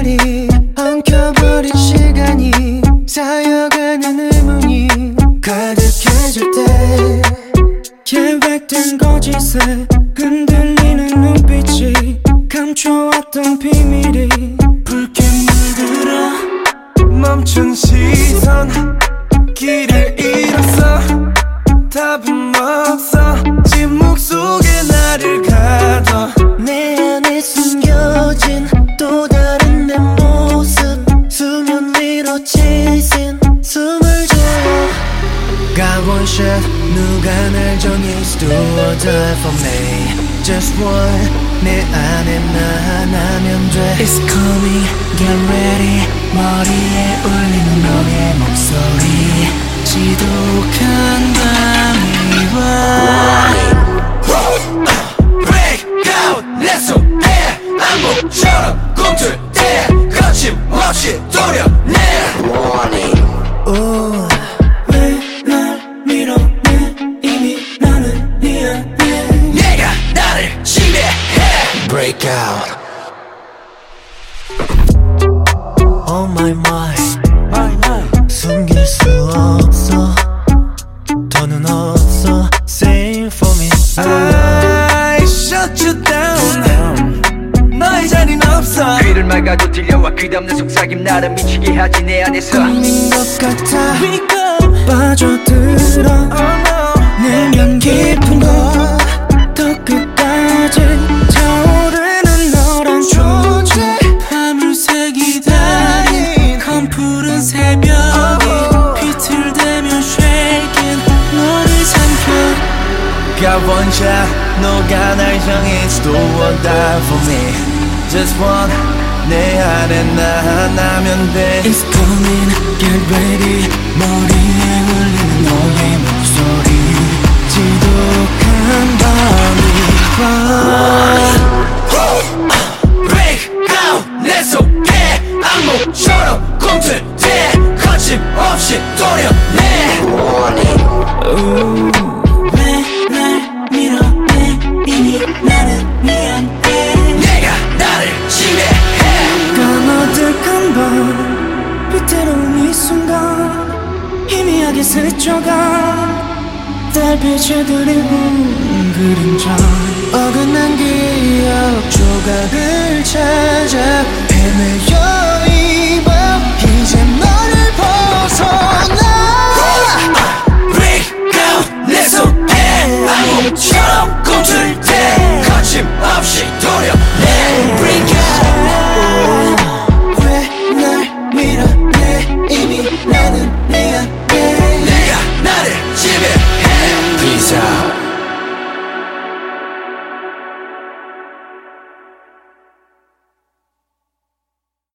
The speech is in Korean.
자리 엉켜버린 시간이 쌓여가는 의문이 가득해질 때 계획된 거짓에 흔들리는 눈빛이 감춰왔던 비밀이 붉게 물들어 멈춘 시선 길에 위로 치신 숨을 쉬어 Got one shot 누가 날 정했어 Do or die for me Just one 내 안에 나 하나면 돼 It's coming get ready 머리에 울리는 너의 목소리 지독한 밤이 Break out. Oh my mind. 숨길 수 없어. 더는 없어. Sing for me. I shut you down. 너의 자리는 없어. 귀를 막아도 들려와 끝없는 속삭임 나를 미치게 하지 내 안에서. 꿈인 것 같아. 빠져들어. 내면 깊 Got one shot 너가 날 or die for me Just one 내 안에 나 하나면 돼 It's coming get ready 머리에 울리는 너의 목소리 지독한 밤이 와 Break out 내 속에 악몽처럼 꿈틀 때 거침없이 도려내 왜 연하게 스쳐간 달빛에 드리운 그림자 어긋난 기억 조각을 찾아 헤매여 이밤 이제 너를 벗어나. Break down 내 손에 암호처럼 꿈틀 때 거침없이 도려내. Break out 왜날 밀어내? 이미 나는 내 안에